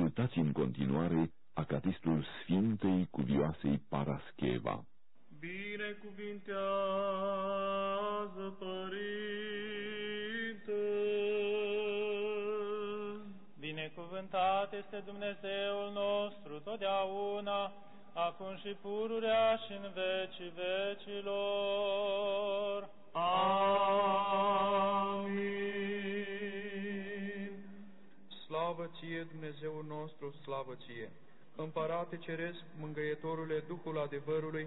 Ascultați în continuare acatistul Sfintei Cuvioasei Parascheva. Binecuvintează, Părinte! Binecuvântat este Dumnezeul nostru totdeauna, acum și pururea și în vecii vecilor. Amin. Slavă ție, Dumnezeul nostru, slavă ție! Împărate Ceresc, mângăietorule, Duhul adevărului,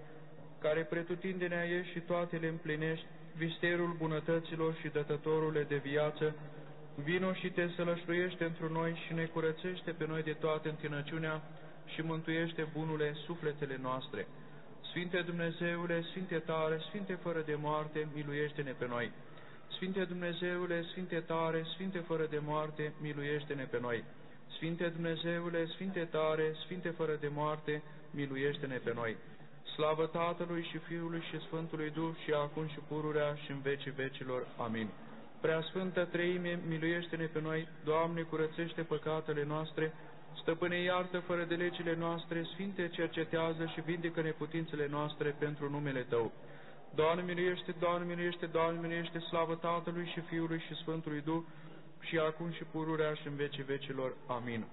care pretutindenea ești și toate le împlinești, visterul bunătăților și dătătorule de viață, vino și te sălășluiește într noi și ne curățește pe noi de toată întinăciunea și mântuiește bunule sufletele noastre. Sfinte Dumnezeule, Sfinte tare, Sfinte fără de moarte, miluiește-ne pe noi. Sfinte Dumnezeule, Sfinte tare, Sfinte fără de moarte, miluiește-ne pe noi. Sfinte Dumnezeule, Sfinte tare, Sfinte fără de moarte, miluiește-ne pe noi. Slavă Tatălui și Fiului și Sfântului Duh și acum și pururea și în vecii vecilor. Amin. Preasfântă Treime, miluiește-ne pe noi, Doamne, curățește păcatele noastre, Stăpâne, iartă fără de legile noastre, Sfinte, cercetează și vindecă neputințele noastre pentru numele Tău. Doamne, miluiește, Doamne, miluiește, Doamne, miluiește, slavă Tatălui și Fiului și Sfântului Duh, și acum și pururea și în vecii vecilor. Amin.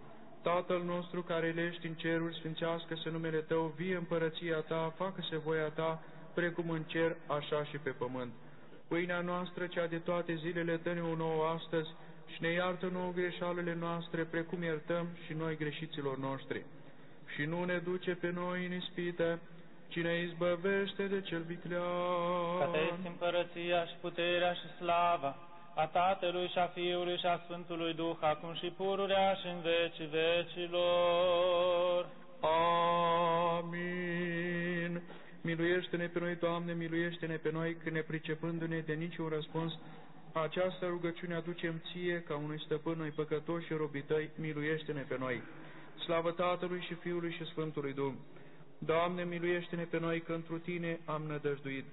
Tatăl nostru care lești în ceruri, sfințească-se numele Tău, vie împărăția Ta, facă-se voia Ta, precum în cer, așa și pe pământ. Pâinea noastră, cea de toate zilele, dă-ne o nouă astăzi și ne iartă nouă greșalele noastre, precum iertăm și noi greșiților noștri. Și nu ne duce pe noi în ispită, ci ne izbăvește de cel viclean. Că te este împărăția și puterea și slava a Tatălui și a Fiului și a Sfântului Duh, acum și pururea și în vecii vecilor. Amin. Miluiește-ne pe noi, Doamne, miluiește-ne pe noi, când ne pricepându-ne de niciun răspuns, această rugăciune aducem Ție, ca unui stăpân noi păcătoși și robii Tăi, miluiește-ne pe noi. Slavă Tatălui și Fiului și Sfântului Duh! Doamne, miluiește-ne pe noi, că întru Tine am nădăjduit.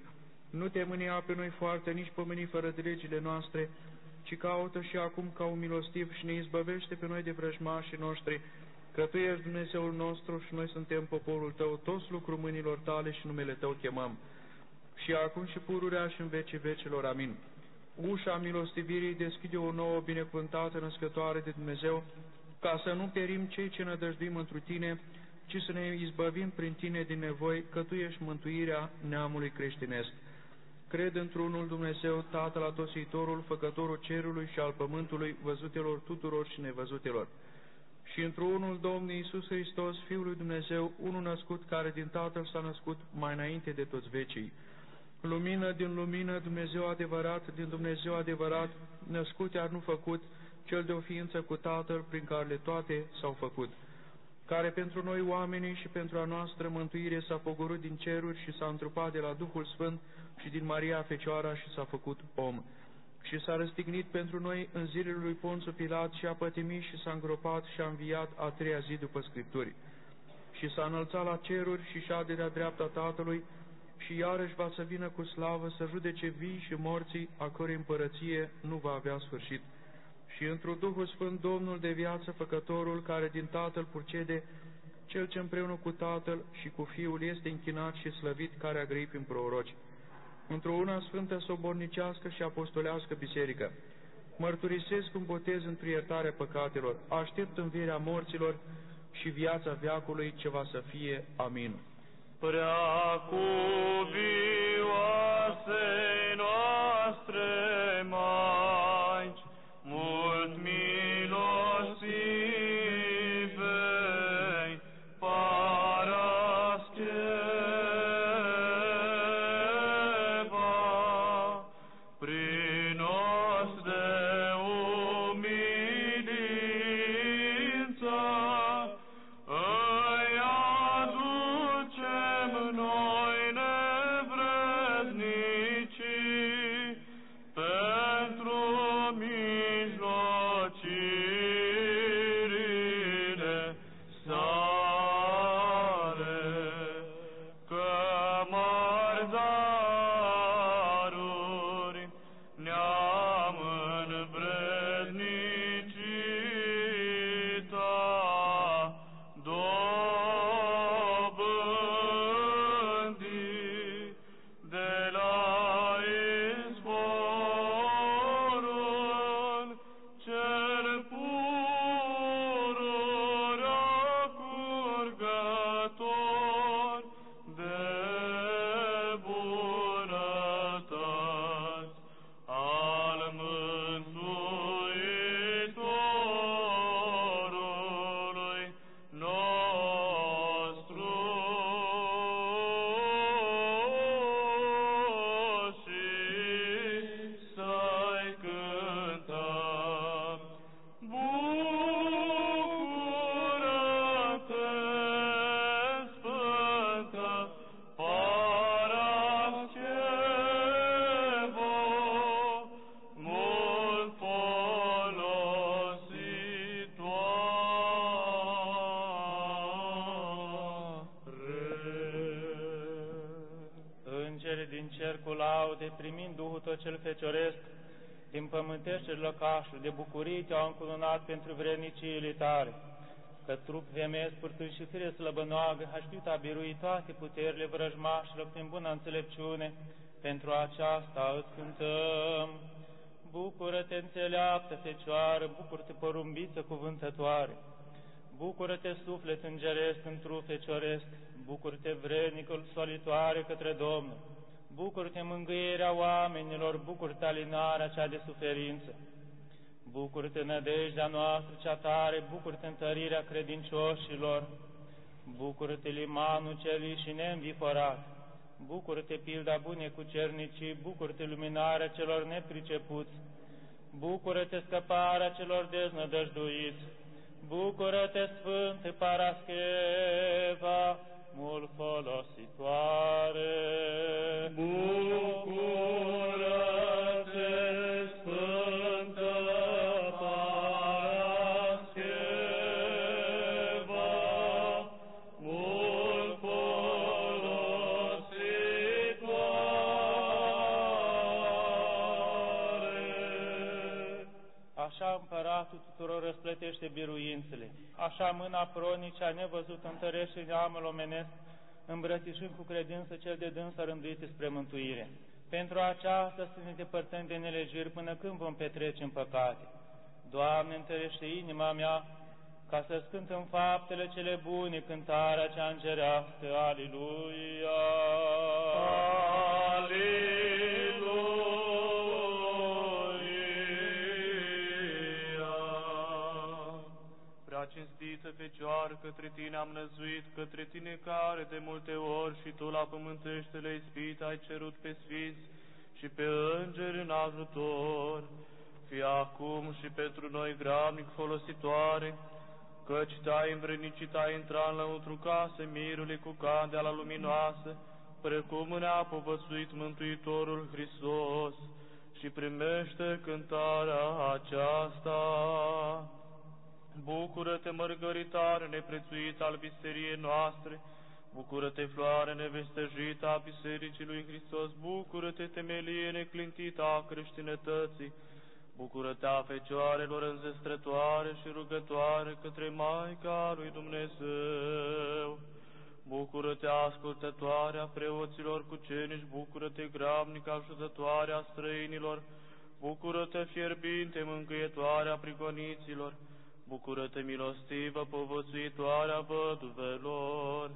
Nu te mânia pe noi foarte, nici pomeni fără de legile noastre, ci caută și acum ca un milostiv și ne izbăvește pe noi de vrăjmașii noștri, că Tu ești Dumnezeul nostru și noi suntem poporul Tău, toți lucru mâinilor Tale și numele Tău chemăm. Și acum și pururea și în vecii vecilor. Amin. Ușa milostivirii deschide o nouă binecuvântată născătoare de Dumnezeu, ca să nu perim cei ce nădăjduim întru Tine, ci să ne izbăvim prin Tine din nevoi, că Tu ești mântuirea neamului creștinesc. Cred într-unul Dumnezeu, Tatăl Atositorul, Făcătorul cerului și al pământului, văzutelor tuturor și nevăzutelor. Și într-unul Domnul Iisus Hristos, Fiul lui Dumnezeu, unul născut, care din Tatăl s-a născut mai înainte de toți vecii. Lumină din lumină, Dumnezeu adevărat, din Dumnezeu adevărat, născut iar nu făcut, cel de o ființă cu Tatăl, prin care le toate s-au făcut care pentru noi oamenii și pentru a noastră mântuire s-a pogorât din ceruri și s-a întrupat de la Duhul Sfânt și din Maria Fecioara și s-a făcut om. Și s-a răstignit pentru noi în zilele lui Ponțu Pilat și a pătimit și s-a îngropat și a înviat a treia zi după Scripturi. Și s-a înălțat la ceruri și șade de-a dreapta Tatălui și iarăși va să vină cu slavă să judece vii și morții, a cărei împărăție nu va avea sfârșit și într Duhul Sfânt Domnul de viață, Făcătorul, care din Tatăl purcede, Cel ce împreună cu Tatăl și cu Fiul este închinat și slăvit, care a grăit prin proroci. Într-o una sfântă, sobornicească și apostolească biserică, mărturisesc un botez într iertarea păcatelor, aștept învierea morților și viața veacului ce va să fie. Amin. Prea cuvioase noastre Maici, primind Duhul Tău cel Fecioresc, din pământește lăcașul, de bucurii te-au încununat pentru vredniciile tale, că trup vemesc, purtând și fire slăbănoagă, a știut a birui toate puterile vrăjmașilor prin bună înțelepciune, pentru aceasta îți cântăm. Bucură-te, înțeleaptă Fecioară, bucură-te, porumbiță cuvântătoare, bucură-te, suflet îngeresc, într fecioresc, bucură-te, vrednicul solitoare către Domnul, bucură-te, mângâierea oamenilor, bucură-te, alinarea cea de suferință, bucură-te, nădejdea noastră cea tare, bucură-te, întărirea credincioșilor, bucură-te, limanul cel și neînviforat, bucură-te, pilda bune cu cernicii, bucură-te, luminarea celor nepricepuți, bucură-te, scăparea celor deznădăjduiți, bucură-te, Sfânte Parascheva, mult folositoare. Bucură-te, tuturor răsplătește biruințele, așa mâna pronicea nevăzut întărește neamul omenesc, îmbrățișând cu credință cel de dânsă rânduite spre mântuire. Pentru aceasta să ne depărtăm de nelejiri până când vom petrece în păcate. Doamne, întărește inima mea, ca să cânt în faptele cele bune cântarea cea îngerească. Aliluia! Aleluia! Cinstită Fecioară, către tine am năzuit, către tine care de multe ori și tu la pământeștele ispit ai cerut pe sfinți și pe îngeri în ajutor, fie acum și pentru noi gramnic folositoare, căci te-ai învrednicit a intra înăuntru case mirului cu candela luminoasă, precum ne-a povățuit Mântuitorul Hristos, și primește cântarea aceasta. Bucură-te, mărgăritare neprețuit al biseriei noastre, Bucură-te, floare nevestejită a Bisericii lui Hristos, Bucură-te, temelie neclintită a creștinătății, Bucură-te a fecioarelor înzestrătoare și rugătoare către Maica lui Dumnezeu. Bucură-te, ascultătoare a preoților cu cenici, bucură-te, grabnic ajutătoare a străinilor, bucură-te, fierbinte, mângâietoare a prigoniților, bucură-te, milostivă, povățuitoare a văduvelor,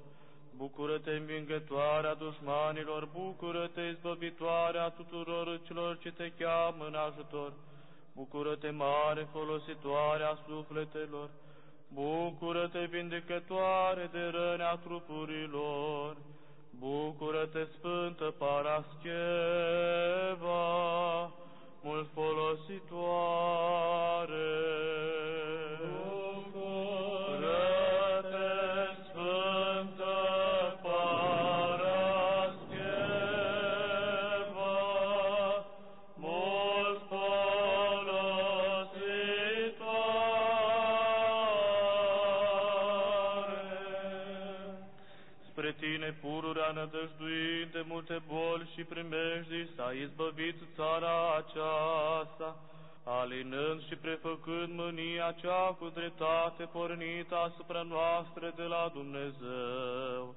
bucură-te, învingătoare a dușmanilor, bucură-te, izbăvitoare a tuturor celor ce te cheamă în ajutor, bucură-te, mare folositoare a sufletelor, Bucură-te, vindecătoare de răni a trupurilor, Bucură-te, Sfântă Parascheva, mult folositoare. Izbăvit țara aceasta, alinând și prefăcând mânia cea cu dreptate pornită asupra noastră de la Dumnezeu.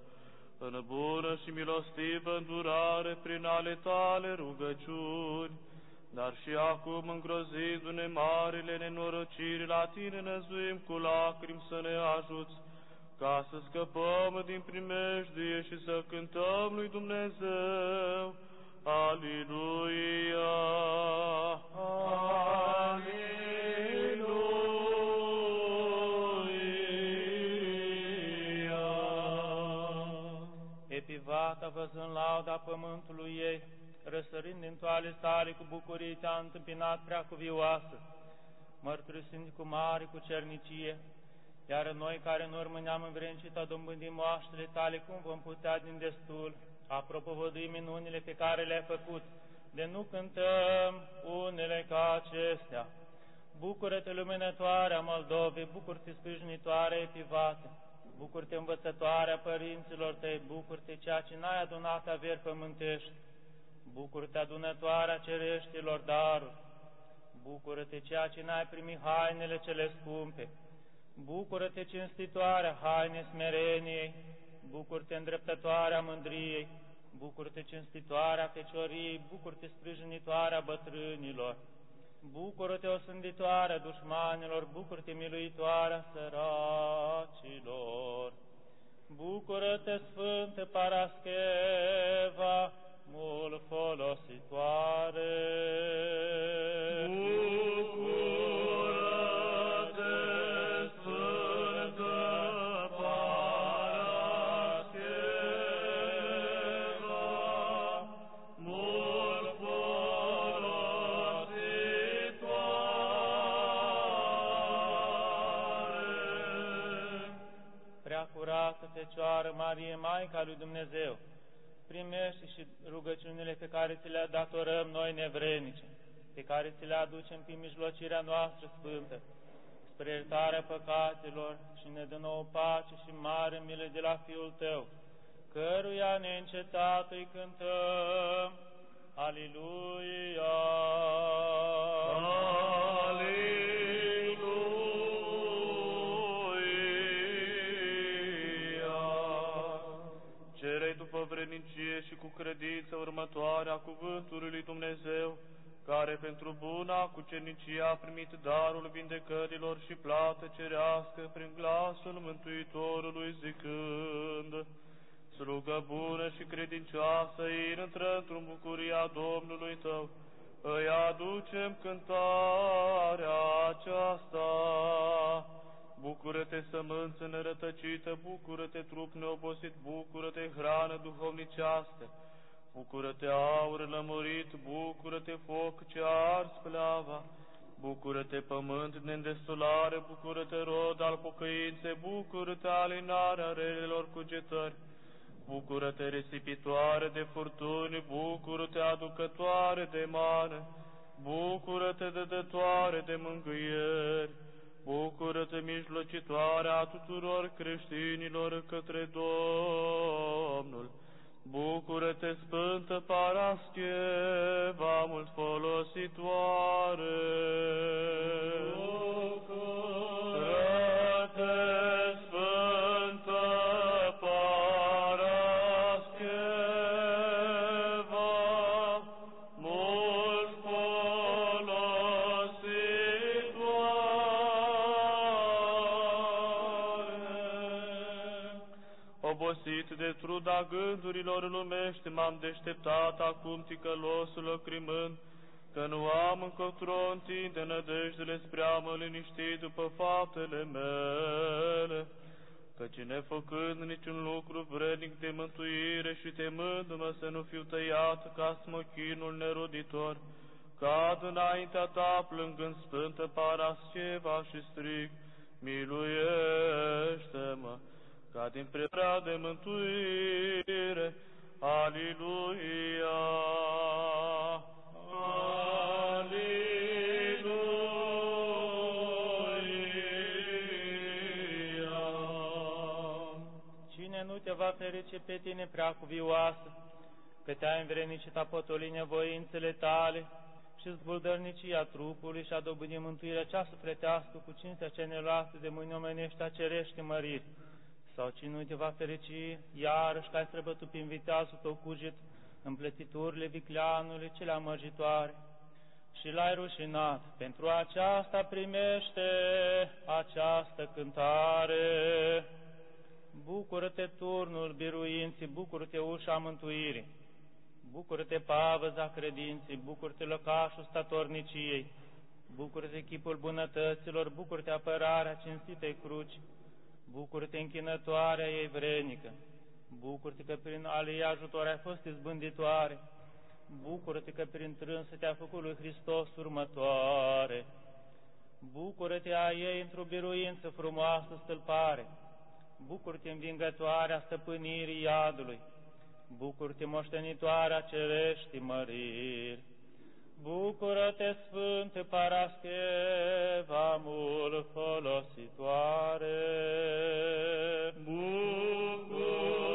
În bună și milostivă îndurare prin ale tale rugăciuni, dar și acum îngrozindu-ne marile nenorociri, la tine năzuim cu lacrimi să ne ajuți, ca să scăpăm din primejdie și să cântăm lui Dumnezeu. Aliluia! Aliluia! Epivata văzând lauda pământului ei, răsărind din toale sale cu bucurie te-a întâmpinat prea cuvioasă, mărturisind cu mare cu cernicie, iar noi care în urmă ne-am învrencit a dobândi moaștele tale, cum vom putea din destul a propovădui minunile pe care le-ai făcut, de nu cântăm unele ca acestea. Bucură-te, luminătoarea Moldovei, bucură-te, sprijinitoare epivate, bucură-te, învățătoarea părinților tăi, bucură-te, ceea ce n-ai adunat averi pământești, Bucură-te adunătoarea cereștilor daruri, Bucură-te ceea ce n-ai primit hainele cele scumpe, Bucură-te cinstitoarea haine smereniei, Bucură-te îndreptătoarea mândriei, Bucură-te cinstitoarea fecioriei, Bucură-te sprijinitoarea bătrânilor, Bucură-te osânditoarea dușmanilor, Bucură-te miluitoarea săracilor, Bucură-te Sfântă Parascheva, mult folositoare. Bucură-te, Fecioară Marie, Maica lui Dumnezeu, primește și rugăciunile pe care ți le datorăm noi nevrenice, pe care ți le aducem prin mijlocirea noastră sfântă, spre iertarea păcatelor și ne dă nouă pace și mare milă de la Fiul Tău, căruia neîncetat îi cântăm. Aliluia! Cerei vrednicie și cu credință următoarea cuvântului lui Dumnezeu, care pentru buna cucernicie a primit darul vindecărilor și plată cerească prin glasul Mântuitorului zicând, Slugă bună și credincioasă, intră într-o bucuria Domnului tău, îi aducem cântarea aceasta. Bucură-te sămânță nerătăcită, bucură-te trup neobosit, bucură-te hrană duhovnicească, bucură-te aur lămurit, bucură-te foc ce ars pleava, bucură-te pământ de îndestulare, bucură-te rod al pocăinței, bucură-te alinarea relelor cugetări, bucură-te risipitoare de furtuni, bucură-te aducătoare de mană, bucură-te dădătoare de mângâieri, Bucură-te, mijlocitoarea tuturor creștinilor către Domnul. Bucură-te, Sfântă Parascheva, mult folositoare. Bucură-te, de truda gândurilor lumești, m-am deșteptat acum ticălosul lăcrimând, că nu am încotro întinde nădejdele spre a mă liniști după faptele mele, căci nefăcând niciun lucru vrednic de mântuire și temându-mă să nu fiu tăiat ca smochinul neroditor, cad înaintea ta plângând Sfântă Parasceva și strig, miluiește-mă, ca din prea de mântuire, Aliluia! Aliluia! Cine nu te va ferice pe tine prea cuvioasă, că te-ai învrednicit a potoli nevoințele tale și zbuldărnicia trupului și a dobândit mântuirea cea sufletească cu cinstea ce ne lasă de mâini omenești a cerești măriri, sau cine nu te va ferici, iarăși că ai străbătut prin viteazul tău cuget, împletiturile vicleanului cele amăjitoare, și l-ai rușinat. Pentru aceasta primește această cântare. Bucură-te turnul biruinții, bucură-te ușa mântuirii, bucură-te pavăza credinței, bucură-te lăcașul statorniciei, bucură-te chipul bunătăților, bucură-te apărarea cinstitei cruci, bucură-te închinătoarea ei vrenică, bucură-te că prin ale ei ajutor ai fost izbânditoare, bucură-te că prin trânsă te-a făcut lui Hristos următoare, bucură-te a ei într-o biruință frumoasă stâlpare, bucură-te învingătoarea stăpânirii iadului, bucură-te moștenitoarea cerești măriri, Bucură-te, Sfântă Parascheva, mult folositoare! Bucură-te,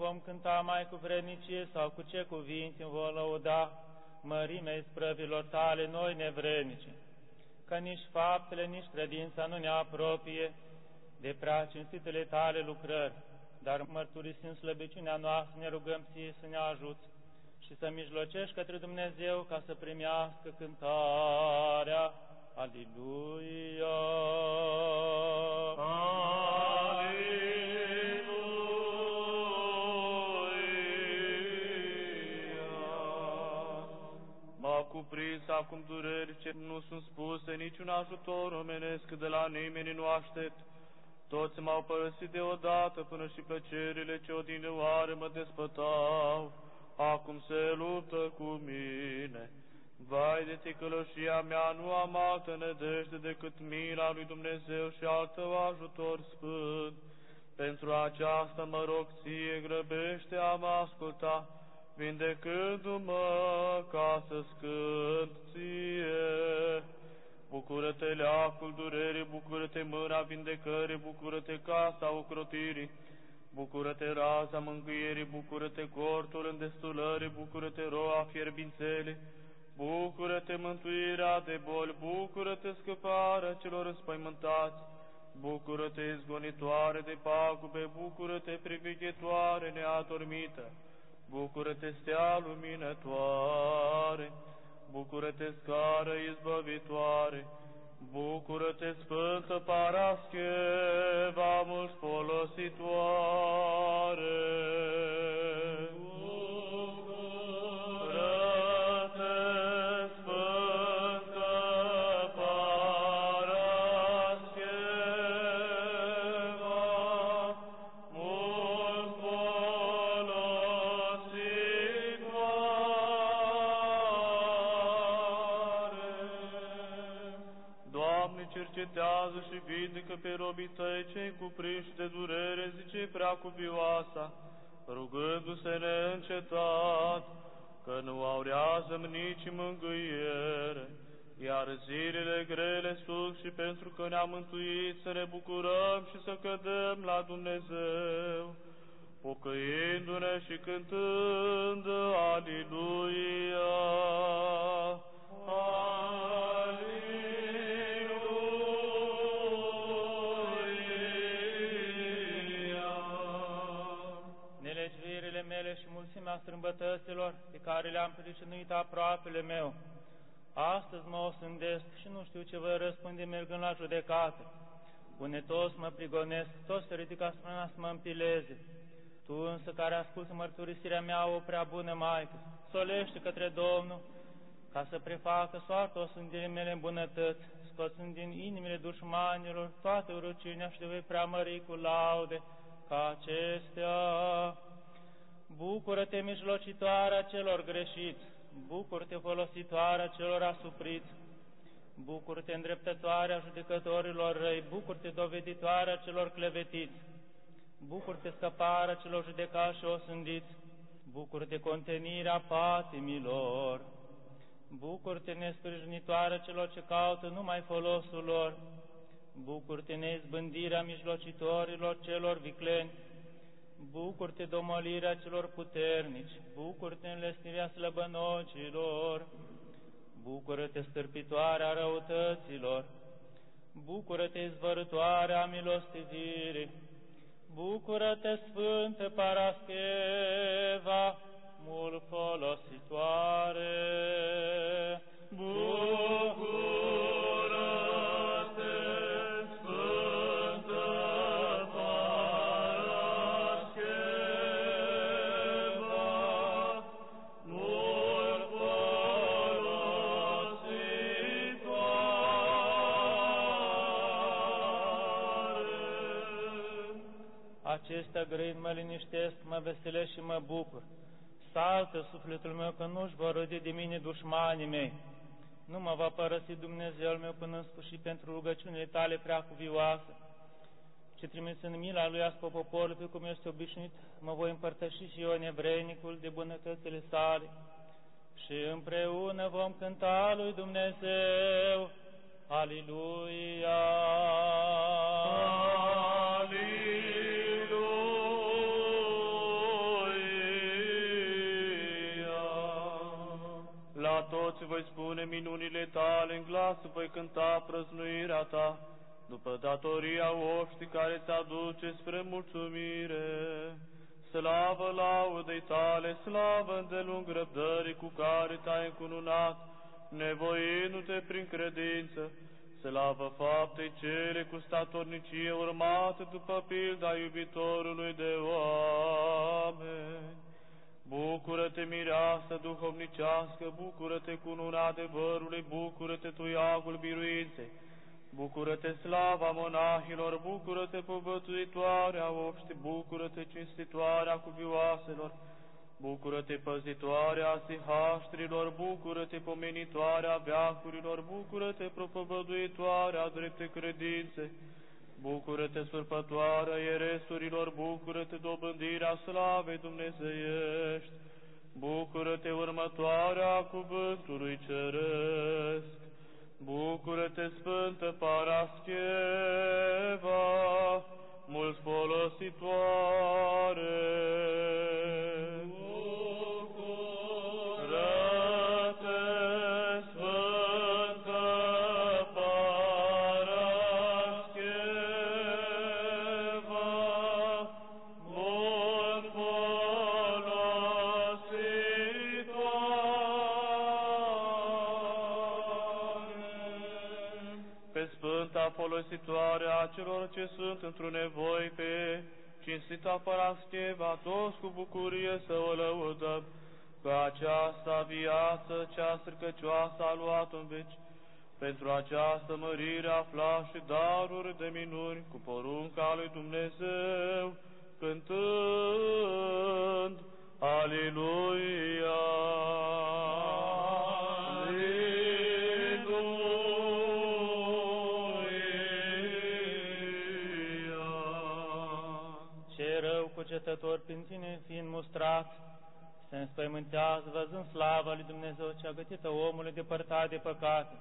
vom cânta mai cu vrednicie sau cu ce cuvinte vom lăuda mărimea isprăvilor tale noi nevrednici, că nici faptele, nici credința nu ne apropie de prea cinstitele tale lucrări, dar mărturisim slăbiciunea noastră, ne rugăm ție să ne ajuți și să mijlocești către Dumnezeu ca să primească cântarea. Aleluia! Cuprins acum dureri ce nu sunt spuse, niciun ajutor omenesc de la nimeni nu aștept. Toți m-au părăsit deodată până și plăcerile ce odinioare mă despătau, acum se luptă cu mine. Vai de ticălășia mea, nu am altă nedejde decât mila lui Dumnezeu și al tău ajutor sfânt. Pentru aceasta mă rog ție, grăbește a mă asculta, vindecându-mă ca să scânt ție. Bucură-te leacul durerii, bucură-te mâna vindecării, bucură-te casa ocrotirii, bucură-te raza mângâierii, bucură-te cortul îndestulării, bucură-te roa fierbințele, bucură-te mântuirea de boli, bucură-te scăparea celor înspăimântați, bucură-te izgonitoare de pagube, bucură-te privighetoare neadormită, bucură-te stea luminătoare, bucură-te scară izbăvitoare, bucură-te Sfântă Parascheva mult folositoare. Pe robii tăi cei cuprinși de durere, zice prea cuvioasa, rugându-se neîncetat, că nu aurează nici mângâiere, iar zilele grele sunt și pentru că ne-am mântuit să ne bucurăm și să cădem la Dumnezeu, pocăindu-ne și cântând Aliluia. Aliluia. Și mulțimea strâmbătăților pe care le-am pricinuit aproapele meu, astăzi mă osândesc și nu știu ce voi răspunde mergând la judecată. Pune toți mă prigonesc, toți se ridică asupra mea să mă împileze. Tu însă care asculți mărturisirea mea, o prea bună Maică, solește către Domnul, ca să prefacă soarta osândirii mele în bunătăți, scoțând din inimile dușmanilor toate urăciunea și de vei preamări cu laude ca acestea. Bucură-te, mijlocitoarea celor greșiți, bucură-te, folositoarea celor asupriți, bucură-te, îndreptătoarea judecătorilor răi, bucură-te, doveditoarea celor clevetiți, bucură-te, scăparea celor judecați și osândiți, bucură-te, contenirea patimilor, bucură-te, nesprijinitoare celor ce caută numai folosul lor, bucură-te, neizbândirea mijlocitorilor celor vicleni, bucură-te, domolirea celor puternici, bucură-te, înlesnirea slăbănocilor, bucură-te, stârpitoarea răutăților, bucură-te, izvărătoarea milostivirii, bucură-te, Sfântă Parascheva, mult folositoare. Bucură-te, Acestea grăind mă liniștesc, mă veselesc și mă bucur. Saltă sufletul meu că nu-și vor râde de mine dușmanii mei. Nu mă va părăsi Dumnezeul meu până în sfârșit pentru rugăciunile tale prea cuvioase. Ce trimis în mila lui asupra poporul, pe cum este obișnuit, mă voi împărtăși și eu nevreinicul de bunătățile sale. Și împreună vom cânta lui Dumnezeu. Aliluia! Voi spune minunile tale, în glasul voi cânta prăznuirea ta, după datoria oștii care ți aduce spre mulțumire. Slavă laudei tale, slavă îndelung răbdării cu care te-ai încununat, nevoindu-te prin credință, slavă faptei cele cu statornicie urmate după pilda iubitorului de oameni. Bucură-te, mireasă duhovnicească, bucură-te cu luna adevărului, bucură-te tu iagul biruinței, bucură-te slava monahilor, bucură-te povățuitoarea obști, bucură-te cinstitoarea cuvioaselor, bucură-te păzitoarea sihaștrilor, bucură-te pomenitoarea veacurilor, bucură-te propovăduitoarea drepte credințe, Bucură-te, surpătoarea ieresurilor, bucură-te, dobândirea slavei dumnezeiești, bucură-te, următoarea cuvântului ceresc, bucură-te, Sfântă Parascheva, mult folositoare. Cu bucurie să o lăudăm, că aceasta viață, cea stricăcioasă a luat în veci, pentru această mărire afla și daruri de minuni cu porunca lui Dumnezeu, cântând înspăimântează văzând slava lui Dumnezeu cea gătită omului depărtat de păcate,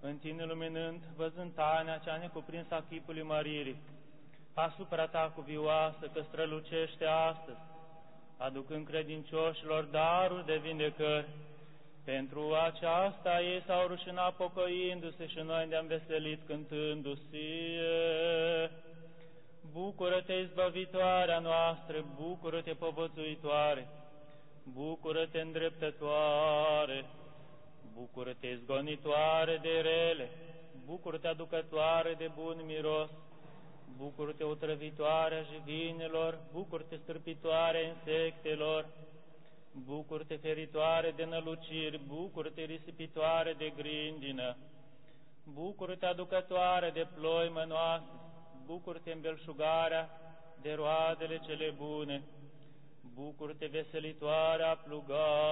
în tine luminând, văzând tainea cea necuprinsă a chipului măririi, asupra ta cuvioasă că strălucește astăzi, aducând credincioșilor darul de vindecări. Pentru aceasta ei s-au rușinat pocăindu-se și noi ne-am veselit cântându-se. Bucură-te, izbăvitoarea noastră, bucură-te, povățuitoare, bucură-te, îndreptătoare, bucură-te, izgonitoare de rele, bucură-te, aducătoare de bun miros, bucură-te, otrăvitoare a jivinilor, bucură-te, stârpitoare a insectelor, bucură-te, feritoare de năluciri, bucură-te, risipitoare de grindină, bucură-te, aducătoare de ploi mănoase, bucur-te în belșugarea de roadele cele bune, bucur-te veselitoarea plugarilor,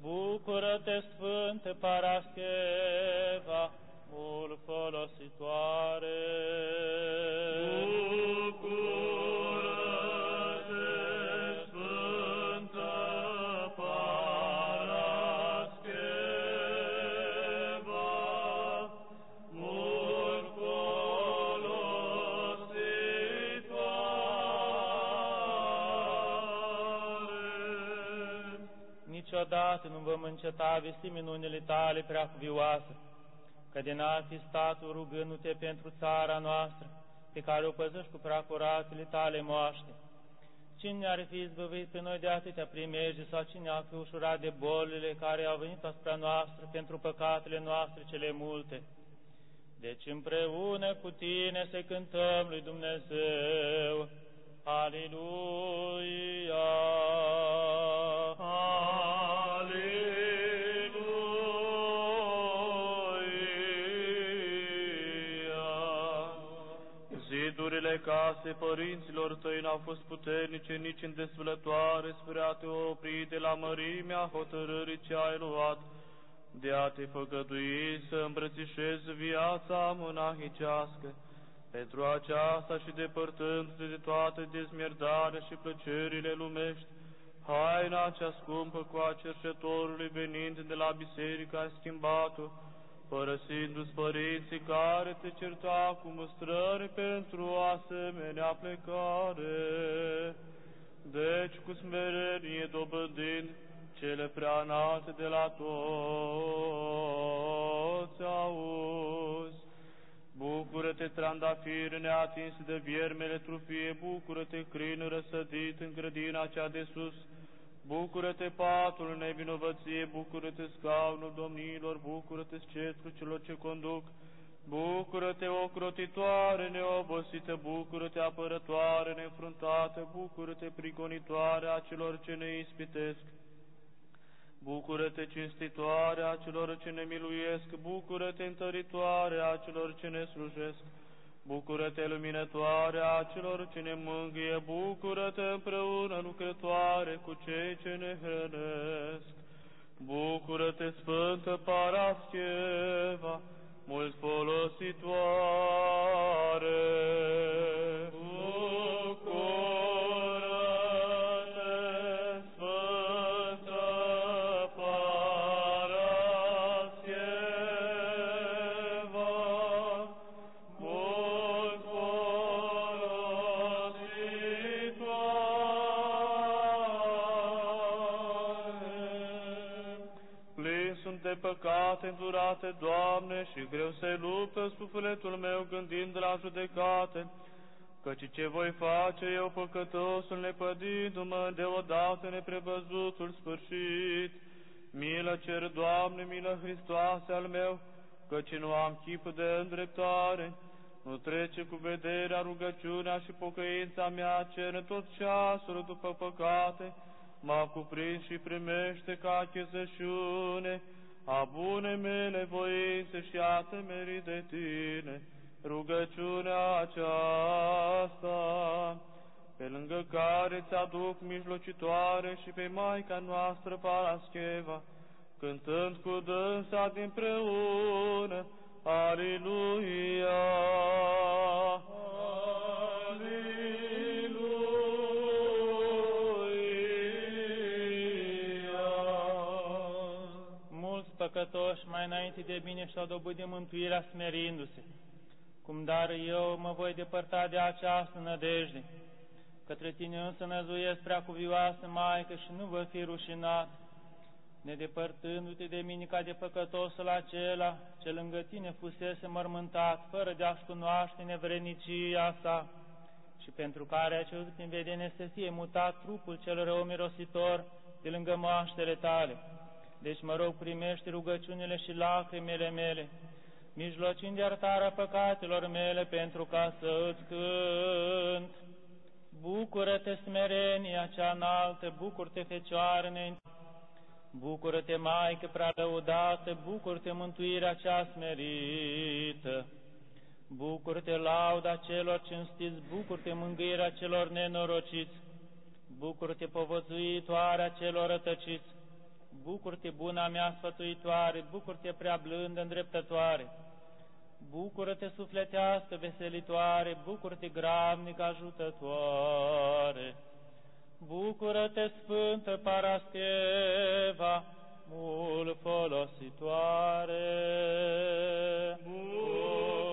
bucură-te Sfântă Parascheva, mult folositoare. Bucură! Niciodată nu vom înceta vesti minunile tale prea cuvioase, că din a fi statul rugându-te pentru țara noastră, pe care o păzești cu prea curatele tale moaște. Cine ar fi izbăvit pe noi de atâtea primejdii sau cine ar fi ușurat de bolile care au venit asupra noastră pentru păcatele noastre cele multe? Deci împreună cu tine să cântăm lui Dumnezeu. Aleluia! Zidurile case părinților tăi n-au fost puternice nici în desfălătoare spre a te opri de la mărimea hotărârii ce ai luat, de a te făgădui să îmbrățișezi viața monahicească. Pentru aceasta și depărtându-te de toate dezmierdarea și plăcerile lumești, haina cea scumpă cu a cercetorului venind de la biserică ai schimbat-o, părăsindu-ți părinții care te certa cu mustrări pentru o asemenea plecare. Deci, cu smerenie dobândind cele prea înalte de la toți auzi. Bucură-te, trandafir neatins de viermele trufie, bucură-te, crin răsădit în grădina cea de sus, Bucură-te, patul nevinovăție, bucură-te, scaunul domnilor, bucură-te, scetrul celor ce conduc, Bucură-te, o crotitoare neobosită, bucură-te, apărătoare neînfruntată, bucură-te, prigonitoare a celor ce ne ispitesc. Bucură-te, cinstitoare a celor ce ne miluiesc, bucură-te, întăritoare a celor ce ne slujesc. Bucură-te, luminătoare a celor ce ne mângâie, bucură-te împreună lucrătoare cu cei ce ne hrănesc. Bucură-te, Sfântă Parascheva, mult folositoare. Bucură-te, păcate îndurate, Doamne, și greu se luptă sufletul meu gândind la judecate, căci ce voi face eu păcătosul nepădindu-mă deodată neprevăzutul sfârșit. Milă cer, Doamne, milă Hristoase al meu, căci nu am chip de îndreptare, nu trece cu vederea rugăciunea și pocăința mea, cer tot ceasul după păcate, m-a cuprins și primește ca chezășune a bune mele voințe și a temerii de tine. Rugăciunea aceasta, pe lângă care ți-aduc mijlocitoare și pe Maica noastră Parascheva, cântând cu dânsa din preună, Aliluia! Păcătoși mai înainte de mine și-au dobândit mântuirea smerindu-se. Cum dar eu mă voi depărta de această nădejde. Către tine însă năzuiesc prea cuvioasă, Maică, și nu vă fi rușinat, nedepărtându-te de mine ca de păcătosul acela, ce lângă tine fusese mormântat, fără de a-și cunoaște nevrenicia sa, și pentru care a cerut în vedenie să fie mutat trupul cel rău mirositor de lângă moaștele tale. Deci mă rog, primește rugăciunile și lacrimile mele, mijlocind iertarea păcatelor mele pentru ca să îți cânt. Bucură-te, smerenia cea înaltă, bucură-te, Fecioară neînt- Bucură-te, Maică prea lăudată, bucură-te, mântuirea cea smerită. Bucură-te, lauda celor cinstiți, bucură-te, mângâierea celor nenorociți. Bucură-te, povățuitoarea celor rătăciți. Bucură-te, buna mea sfătuitoare, bucură-te, prea blândă, îndreptătoare. Bucură-te, sufletească, veselitoare, bucură-te, gravnic ajutătoare. Bucură-te, Sfântă Parascheva, mult folositoare. Bucură-te,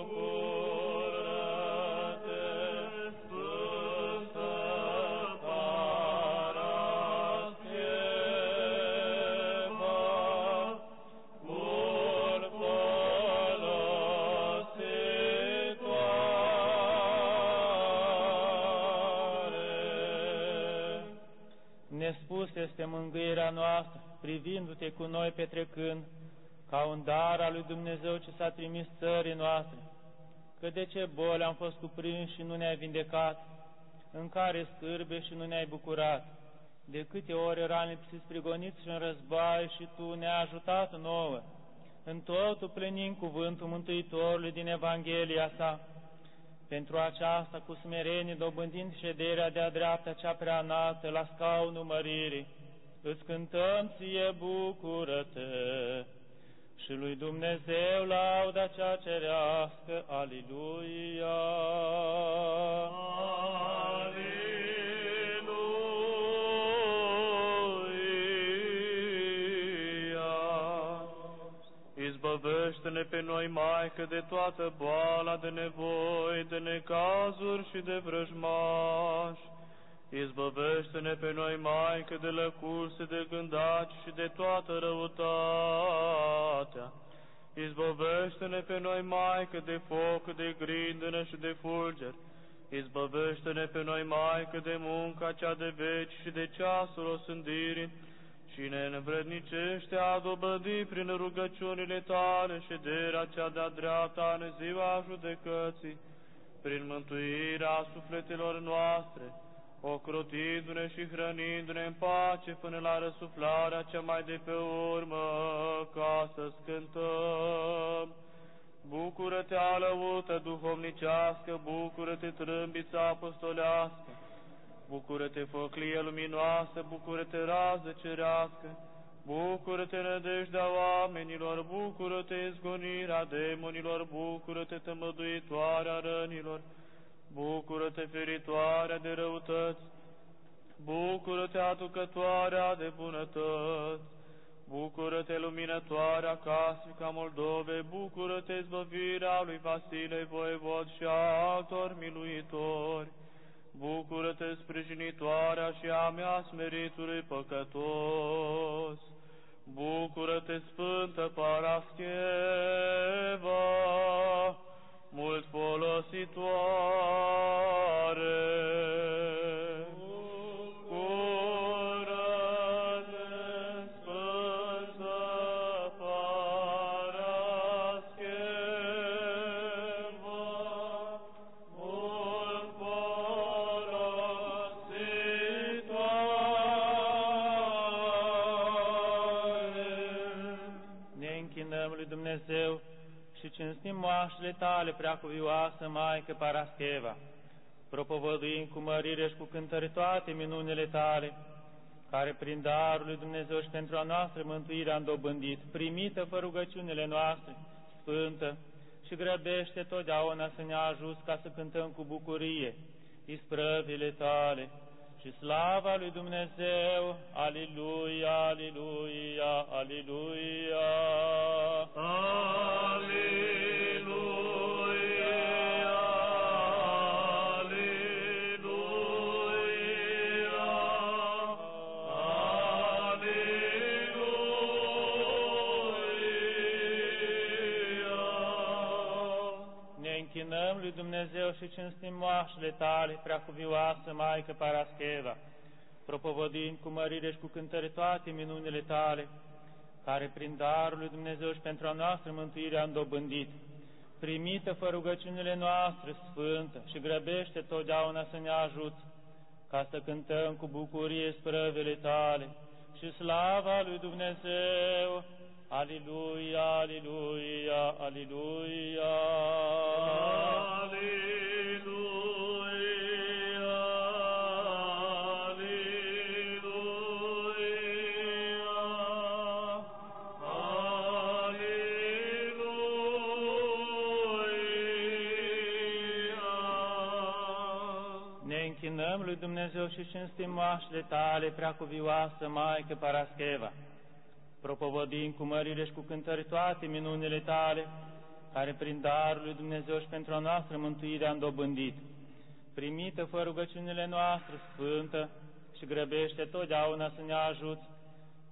Nespus este mângâierea noastră, privindu-te cu noi petrecând, ca un dar al lui Dumnezeu ce s-a trimis țării noastre. Că de ce boli am fost cuprinși și nu ne-ai vindecat, în care scârbe și nu ne-ai bucurat, de câte ori eram lipsiți prigoniți și în război și Tu ne-ai ajutat nouă, în totul plănim cuvântul Mântuitorului din Evanghelia sa, pentru aceasta, cu smerenie, dobândind șederea de-a dreapta cea prea înaltă la scaunul măririi, îți cântăm ție bucură-te și lui Dumnezeu lauda cea cerească, Aliluia! Izbăvește-ne pe noi, Maică, de toată boala, de nevoi, de necazuri și de vrăjmași. Izbăvește Izbăvește-ne pe noi, Maică, de lăcurse, de gândaci și de toată răutatea. Izbăvește-ne pe noi, Maică, de foc, de grindină și de fulger. Izbăvește-ne pe noi, Maică, de munca cea de veci și de ceasul osândirii și ne învrednicește a dobădi prin rugăciunile tale șederea cea de-a dreapta în ziua judecății, prin mântuirea sufletelor noastre, ocrotindu-ne și hrănindu-ne în pace până la răsuflarea cea mai de pe urmă, ca să scântăm. Bucură-te, alăută duhovnicească, bucură-te, trâmbița apostolească, bucură-te, făclie luminoasă, bucură-te, rază cerească, bucură-te, nădejdea oamenilor, bucură-te, izgonirea demonilor, bucură-te, tămăduitoarea rănilor, bucură-te, feritoarea de răutăți, bucură-te, aducătoarea de bunătăți, Bucură-te, luminătoarea casnică Moldovei, bucură-te, zbăvirea lui Vasile Voievod și a altor miluitori. Bucură-te, sprijinitoarea și a mea smeritului păcătos. Bucură-te, Sfântă Parascheva, mult folositoare. Cinstim moașele tale, preacuvioasă Maică Parascheva, propovăduim cu mărire și cu cântări toate minunile tale, care prin darul lui Dumnezeu și pentru a noastră mântuire am dobândit, primită fă rugăciunile noastre, sfântă, și grăbește totdeauna să ne ajut ca să cântăm cu bucurie isprăvile tale și slava lui Dumnezeu, Aliluia, Aliluia, Aliluia. Ne lui Dumnezeu și cinstim moașele tale, preacuvioasă Maică Parascheva, propovădind cu mărire și cu cântări toate minunile tale, care prin darul lui Dumnezeu și pentru a noastră mântuire am dobândit. Primită fă rugăciunile noastre, Sfântă, și grăbește totdeauna să ne ajuți, ca să cântăm cu bucurie sprăvele tale și slava lui Dumnezeu. Aliluia, aliluia, aliluia. Lui Dumnezeu și cinstim moașele tale, preacuvioasă Maică Parascheva, propovădim cu mărire și cu cântări toate minunile tale, care prin darul lui Dumnezeu și pentru a noastră mântuire am dobândit. Primită fă rugăciunile noastre, Sfântă, și grăbește totdeauna să ne ajuți,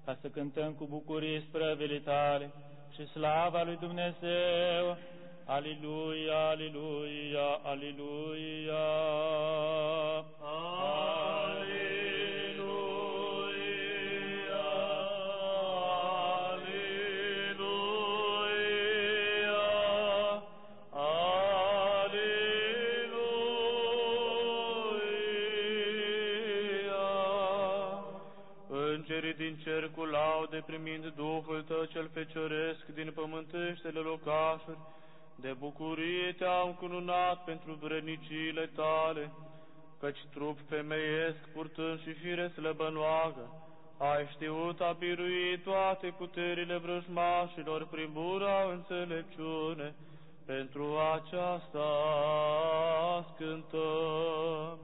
ca să cântăm cu bucurie sprăvile tale și slava lui Dumnezeu. Aliluia, aliluia, aliluia. Îngerii din cer cu laude primind Duhul Tău cel fecioresc din pământeștele locașuri, de bucurie te-am cununat pentru vredniciile Tale, căci trup femeiesc purtând și fire slăbănoagă, ai știut a birui toate puterile vrăjmașilor prin bura înțelepciune, pentru aceasta scântăm.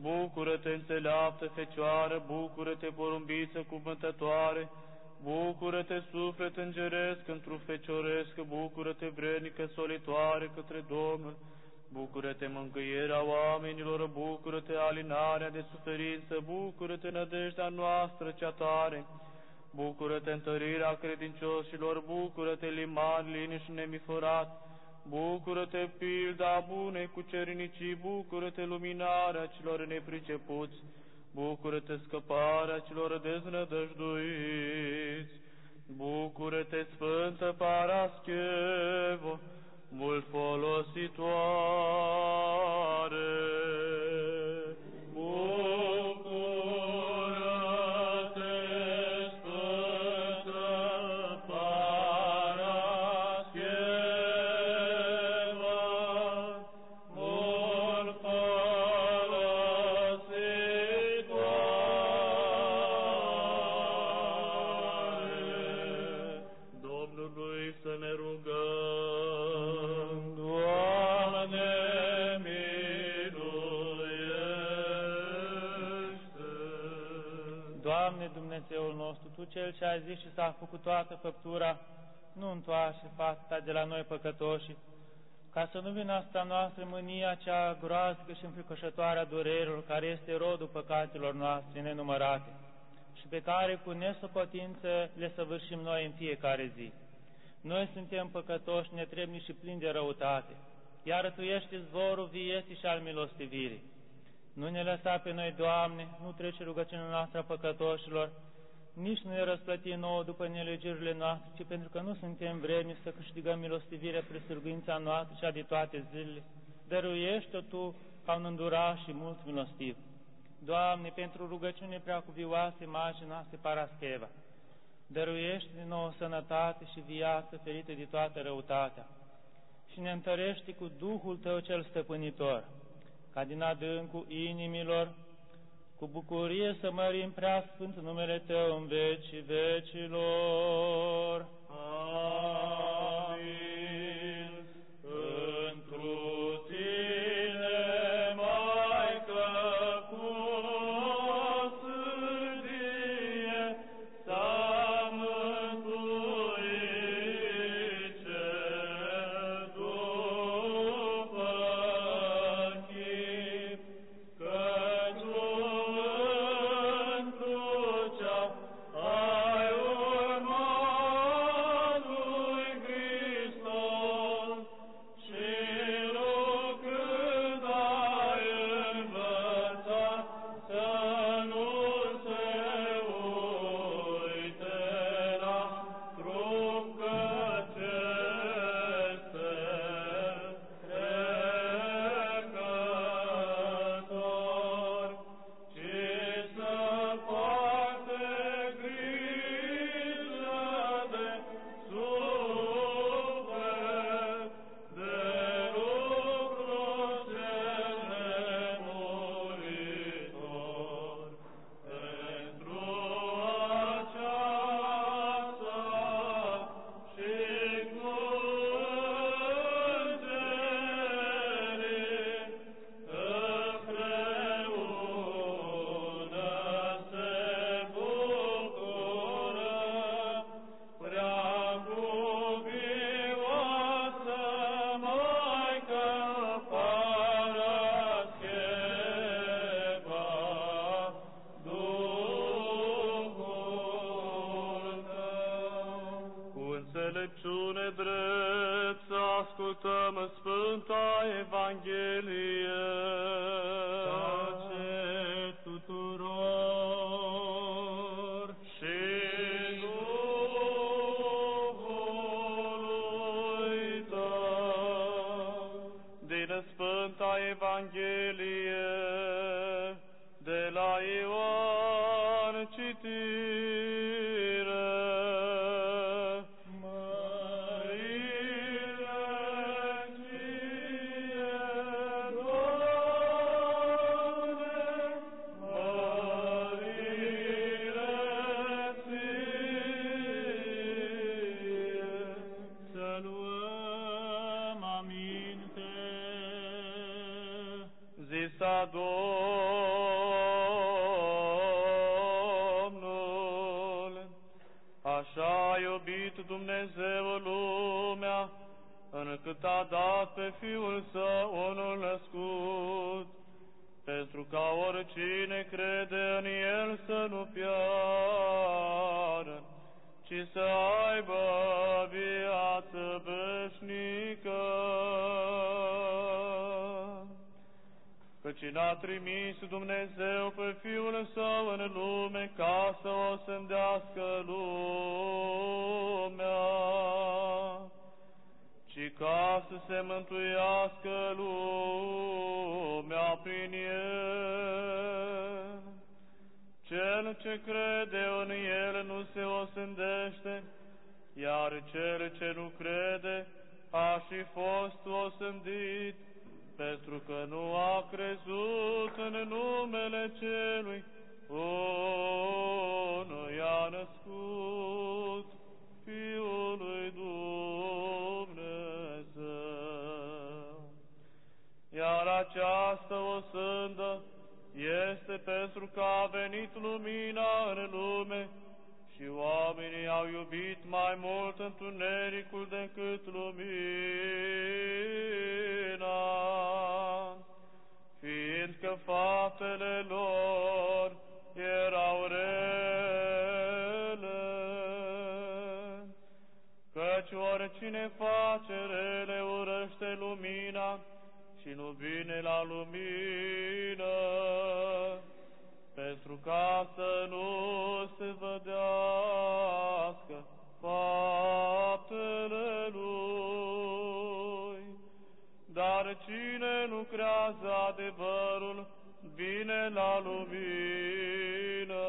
Bucură-te, înțeleaptă Fecioară, bucură-te, porumbiță cuvântătoare, bucură-te, suflet îngeresc, într-un fecioresc, bucură-te, vrednică solitoare către Domnul, Bucură-te mângâierea oamenilor, bucură-te alinarea de suferință, bucură-te nădejdea noastră cea tare, bucură-te întărirea credincioșilor, bucură-te liman liniș nemifurat, bucură-te pilda bunei cu cernicii, bucură-te luminarea celor nepricepuți, bucură-te scăparea celor deznădăjduiți, bucură-te Sfântă Paraschevo, mult folositoare. Bucură-te, Doamne Dumnezeul nostru, Tu cel ce ai zis și s-a făcut toată făptura, nu întoarce fata de la noi păcătoși, ca să nu vină asta noastră mânia cea groaznică și înfricoșătoare a durerilor, care este rodul păcatelor noastre nenumărate și pe care cu nesocotință le săvârșim noi în fiecare zi. Noi suntem păcătoși, netrebni și plini de răutate, iar Tu ești zvorul vieții și al milostivirii. Nu ne lăsa pe noi, Doamne, nu trece rugăciunea noastră a păcătoșilor, nici nu ne răsplăti nouă după nelegirile noastre, ci pentru că nu suntem vremi să câștigăm milostivirea presârguința noastră cea de toate zilele. Dăruiește-o Tu ca un înduraș și mult milostiv. Doamne, pentru rugăciune preacuvioase Maicii noastre Parascheva, dăruiește din nou sănătate și viață ferită de toată răutatea și ne întărește cu Duhul Tău cel stăpânitor, ca din adâncul inimilor, cu bucurie să mărim prea sfânt numele Tău în vecii vecilor. Amin. Fost osândit, pentru că nu a crezut în numele Celui unui a născut Fiului Dumnezeu. Iar această osândă este pentru că a venit lumina în lume și oamenii au iubit mai mult întunericul decât lumina, fiindcă faptele lor erau rele. Căci oricine face rele urăște lumina și nu vine la lumină, pentru ca să nu se vădească faptele lui. Dar cine lucrează adevărul, vine la lumină,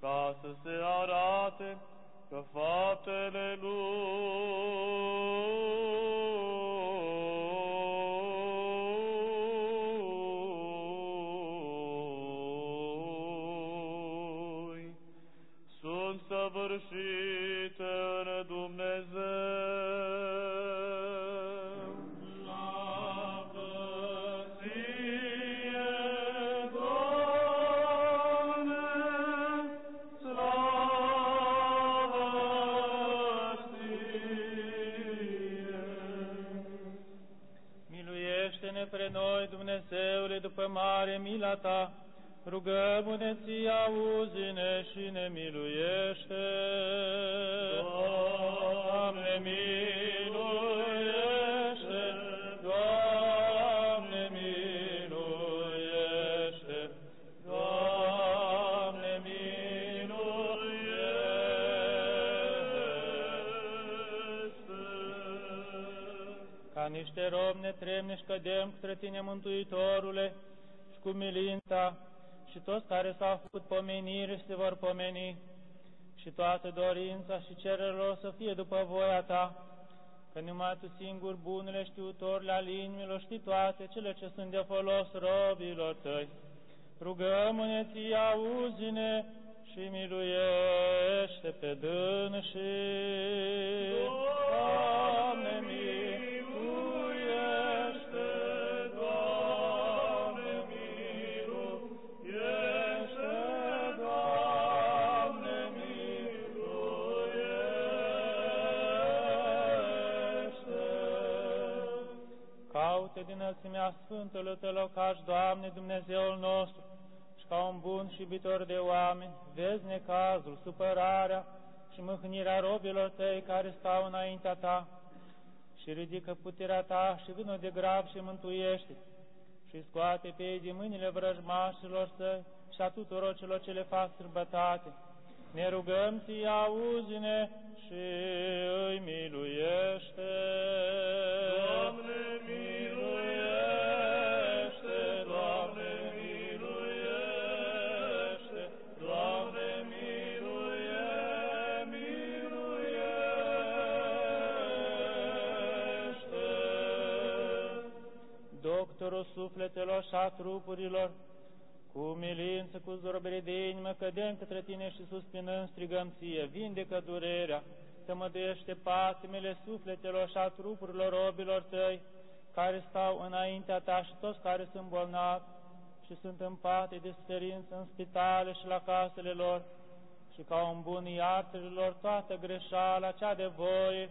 ca să se arate că faptele lui noi, Dumnezeule, după mare mila Ta, rugăm-ne ție, auzi-ne și ne miluiește. Robi netremniși cădem către Tine, Mântuitorule, și cu milința, și toți care s-au făcut pomenire și se vor pomeni, și toată dorința și cererilor să fie după voia Ta, că numai Tu singur bunele știutorile al inimilor știi toate cele ce sunt de folos robilor Tăi. Rugăm-ne Ție, auzi-ne și miluiește pe dânsii. Doamne, înălțimea Sfântului Tău locaș, Doamne, Dumnezeul nostru, și ca un bun și iubitor de oameni, vezi necazul, supărarea și mâhnirea robilor Tăi care stau înaintea Ta și ridică puterea Ta și vină de grab și mântuiește și scoate pe ei din mâinile vrăjmașilor Săi și a tuturor celor ce le fac sârbătate. Ne rugăm Ție, auzi-ne și îi miluiește. Doctorul sufletelor și a trupurilor, cu milință, cu zorbire de inimă, cădem către Tine și suspinând strigăm Ție, vindecă durerea, tămăduiește patimile sufletelor și a trupurilor robilor Tăi, care stau înaintea Ta și toți care sunt bolnavi și sunt în pate de suferință în spitale și la casele lor, și ca un bun iartă lor toată greșeala cea de voie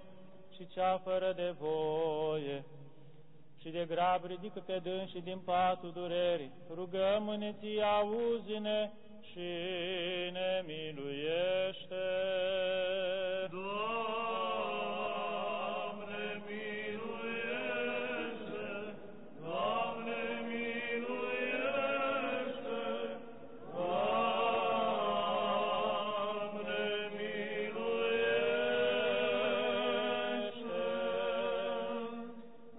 și cea fără de voie. Și de grab ridică pe dânsii din patul durerii. Rugăm-ne ție, auzi-ne și ne miluiește. Doamne,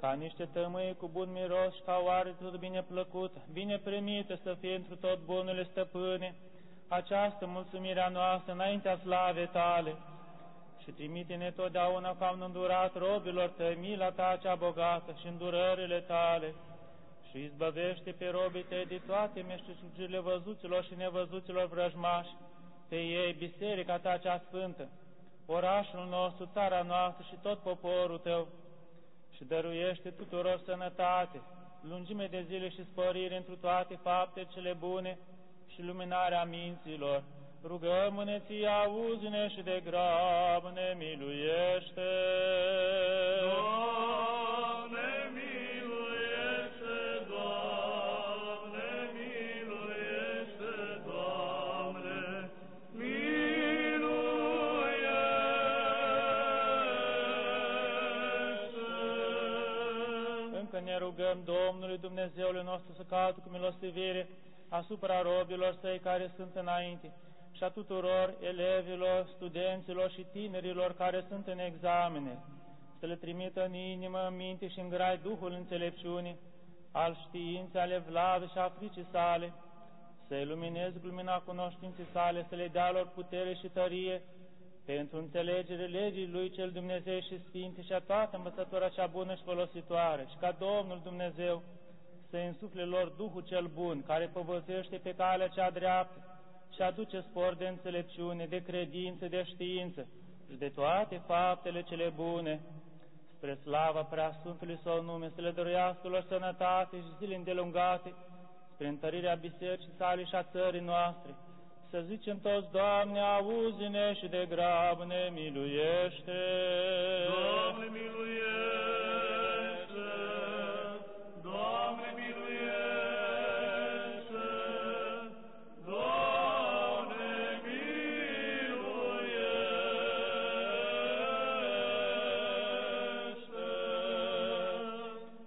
ca niște tămâi cu bun miros și ca oare tot bine plăcut, bine primite să fie întru tot bunurile stăpâne, această mulțumire a noastră înaintea slavei tale. Și trimite-ne totdeauna că am îndurat robilor tăi mila ta cea bogată și îndurările tale. Și izbăvește pe robii tăi de toate meșteșugirile văzuților și nevăzuților vrăjmași, pe ei biserica ta cea sfântă, orașul nostru, țara noastră și tot poporul tău, și dăruiește tuturor sănătate, lungime de zile și sporire întru toate fapte cele bune și luminarea minților. Rugăm-ne ție, auzi-ne și de grab ne miluiește. Doamne, ne rugăm Domnului Dumnezeului nostru să cadă cu milostivire asupra robilor săi care sunt înainte și a tuturor elevilor, studenților și tinerilor care sunt în examene, să le trimită în inimă, în minte și în grai Duhul înțelepciunii, al științei, ale vlavei și a fricii sale, să ilumineze cu lumina cunoștinței sale, să le dea lor putere și tărie pentru înțelegere legii Lui cel Dumnezeu și Sfinte și a toată învățătura cea bună și folositoare, și ca Domnul Dumnezeu să însufle lor Duhul cel bun, care povățește pe calea cea dreaptă și aduce spor de înțelepciune, de credință, de știință și de toate faptele cele bune, spre slava preasfântului său nume, să le dăruiască lor sănătate și zile îndelungate, spre întărirea bisericii sale și a țării noastre, să zicem toți, Doamne, auzi-ne și de grab ne miluiește. Doamne, miluiește! Doamne, miluiește! Doamne, miluiește!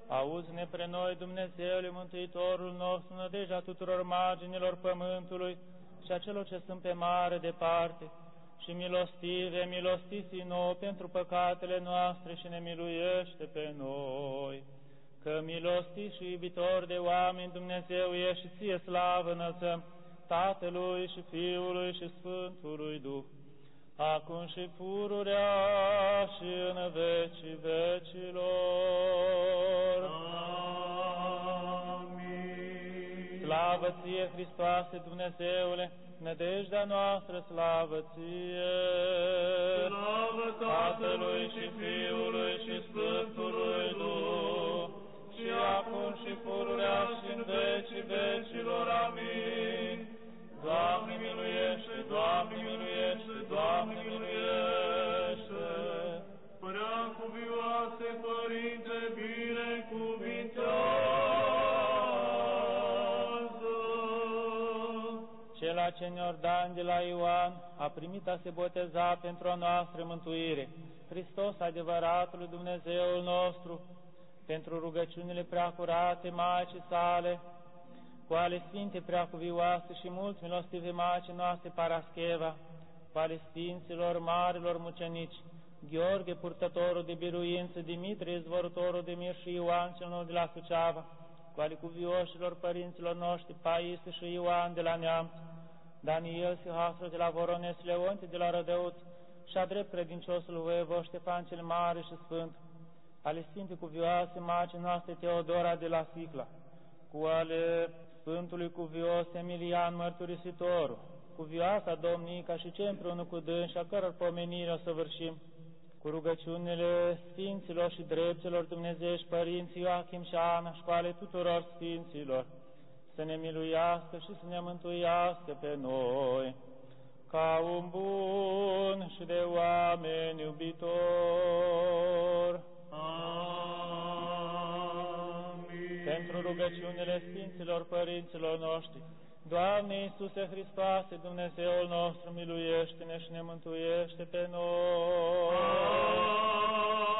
Auzi-ne pre noi, Dumnezeule, Mântuitorul nostru, nădejdea tuturor marginilor pământului și a celor ce sunt pe mare departe, și milostive, milostisi nouă pentru păcatele noastre și ne miluiește pe noi. Că milostiv și iubitor de oameni Dumnezeu e și ție slavă înălțăm Tatălui și Fiului și Sfântului Duh, acum și pururea și în vecii vecilor. Amin. Slavă ție, Hristoase, Dumnezeule, nădejdea noastră, slavă ție! Slavă Tatălui și Fiului și Sfântului Duh, și acum și pururea și în vecii vecilor. Amin. Doamne miluiește, Doamne miluiește, Doamne miluiește. Părea cuvioase, Părinte, binecuvintează. Cela ce ne ordan de la Ioan a primit a se boteza pentru a noastră mântuire. Hristos, adevăratul Dumnezeul nostru, pentru rugăciunile preacurate Maicii sale, cu ale Sfinte Preacuvioase și mulți milostive Maicii noastre Parascheva, cu ale Sfinților Marilor Mucenici, Gheorghe, purtătorul de biruință, Dimitrie, izvorătorul de mir și Ioan, cel nou de la Suceava, cu ale cuvioșilor părinților noștri, Paisie și Ioan de la Neamț, Daniel Sihastru de la Vorones, Leonte de la Rădăuț, și a drept credinciosul Voievo Ștefan cel Mare și Sfânt, ale Sfinte Cuvioase Macii noastre Teodora de la Sicla, cu ale Sfântului Cuvios Emilian Mărturisitorul, cuvioasa Domnica și ce împreună cu dânsi, a căror pomenire o săvârșim, cu rugăciunile Sfinților și Dreptilor Dumnezeiești Părinții Ioachim și Ana și cu ale tuturor Sfinților, să ne miluiască și să ne mântuiască pe noi. ca un bun și de oameni iubitor, Amin. pentru rugăciunile Sfinților Părinților noștri, Doamne Iisuse Hristoase, Dumnezeul nostru, miluiește-ne și ne mântuiește pe noi. Amin.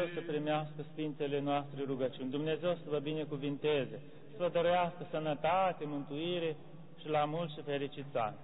Dumnezeu să primească Sfintele noastre rugăciuni, Dumnezeu să vă binecuvinteze, să vă dărească sănătate, mântuire și la mulți și fericiți ani.